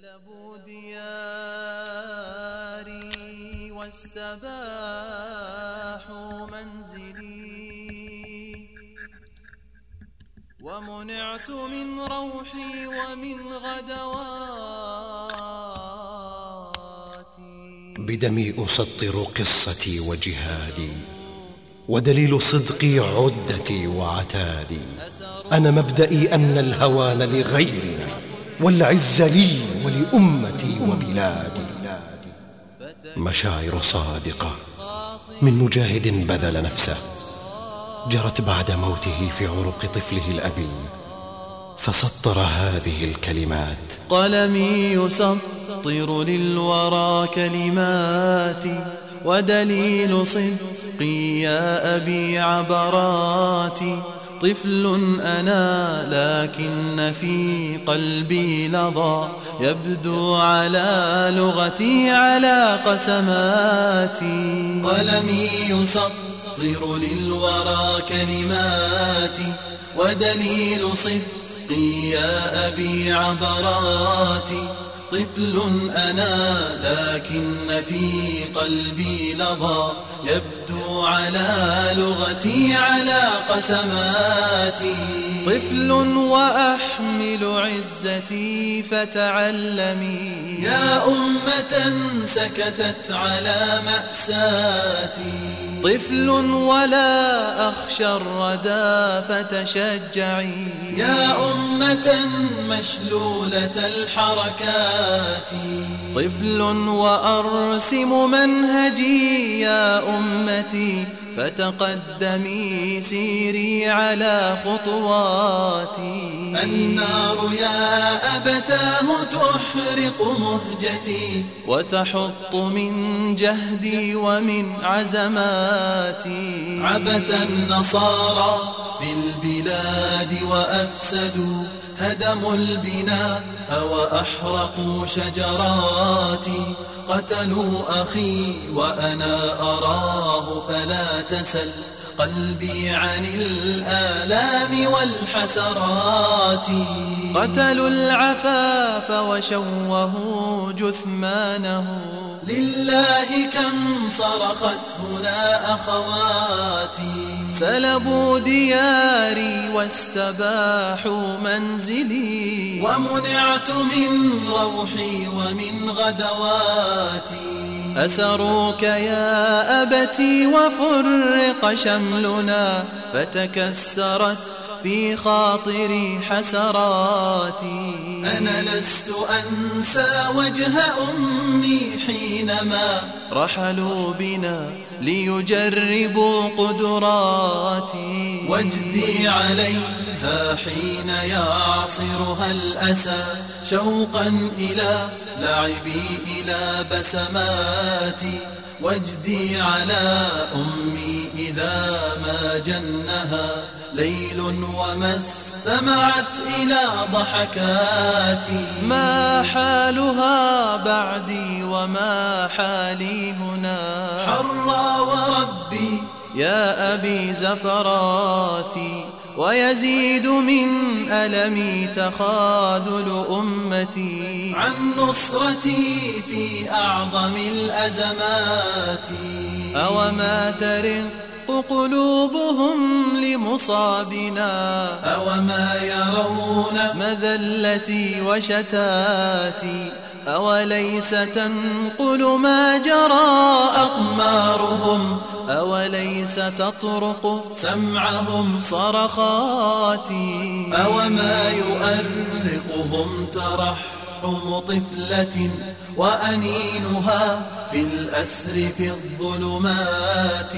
سلبوا دياري واستباحوا منزلي. ومنعت من روحي ومن غدواتي. بدمي أسطر قصتي وجهادي ودليل صدقي عدتي وعتادي. أنا مبدئي أن الهوان لغيرنا. والعز لي ولأمتي وبلادي. مشاعر صادقة من مجاهد بذل نفسه جرت بعد موته في عرق طفله الأبي فسطر هذه الكلمات. قلمي يسطر للورى كلماتي ودليل صدقي يا أبي عبراتي. طفل أنا لكن في قلبي لظى. يبدو على لغتي على قسماتي. قلمي يسطر للورى كلماتي. ودليل صدقي يا أبي عبراتي. طفل أنا لكن في قلبي لظى. يبدو على لغتي على قسماتي. طفل وأحمل عزتي فتعلمي. يا أمة سكتت على مأساتي. طفل ولا أخشى الردى فتشجعي. يا أمة مشلولة الحركات. طفل وأرسم منهجي يا أمتي فتقدمي سيري على خطواتي. النار يا أبتاه تحرق مهجتي وتحط من جهدي ومن عزماتي. عبث النصارى في البلاد وأفسدوا هدموا البناء وأحرقوا شجراتي قتلوا أخي وأنا أراه فلا تسل قلبي عن الآلام والحسرات قتلوا العفاف وشوهوا جثمانه لله كم صرخت هنا أخواتي. سلبوا دياري واستباحوا منزلي. ومنعت من روحي ومن غدواتي. أسروك يا أبتي وفرق شملنا فتكسرت في خاطري حسراتي. أنا لست أنسى وجه أمي حينما رحلوا بنا ليجربوا قدراتي. وجدي عليها حين يعصرها الأسى شوقا إلى لعبي إلى بسماتي. وجدي على أمي إذا ما جنها ليل وما استمعت إلى ضحكاتي ما حالها بعدي وما حالي هنا. حرى وربي يا أبي زفراتي ويزيد من ألمي تخاذل أمتي. عن نصرتي في أعظم الأزمات. أوما ترق قلوبهم لمصابنا أوما يرون مذلتي وشتاتي أوليس تنقل ما جرى أقمارهم أوليس تطرق سمعهم صرخاتي أوما يؤرقهم ترحم طفلة وأنينها في الأسر في الظلمات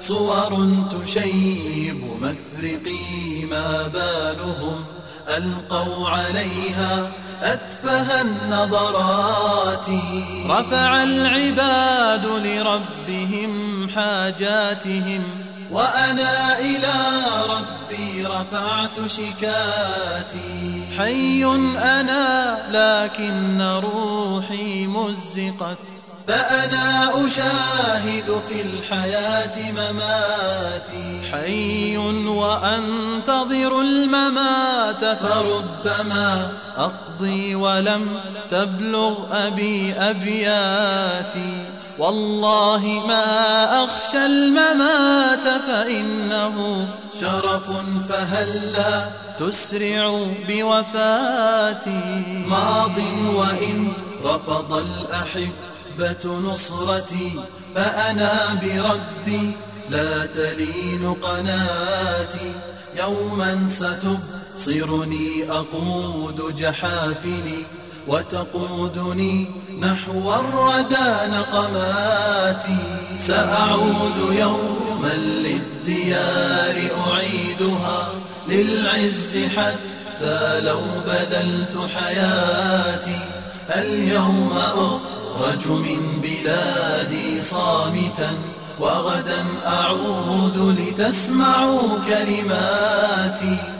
صور تشيب مفرقي ما بالهم ألقوا عليها أتفه النظرات. رفع العباد لربهم حاجاتهم وأنا إلى ربي رفعت شكاتي. حي أنا لكن روحي مزقت. فأنا أشاهد في الحياة مماتي. حي وأنتظر الممات فربما أقضي ولم تبلغ أبي أبياتي. والله ما أخشى الممات فإنه شرف فهلا تسرع بوفاتي. ماض وإن رفض الأحبة نصرتي فأنا بربي لا تلين قناتي. يوما ستبصرني أقود جحافلي وتقودني نحو الردى نقماتي سأعود يوما للديار أعيدها للعز حتى لو بذلت حياتي. اليوم أخرج من بلادي صامتا وغدا أعود لتسمعوا كلماتي.